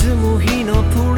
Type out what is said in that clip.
つむ日のプ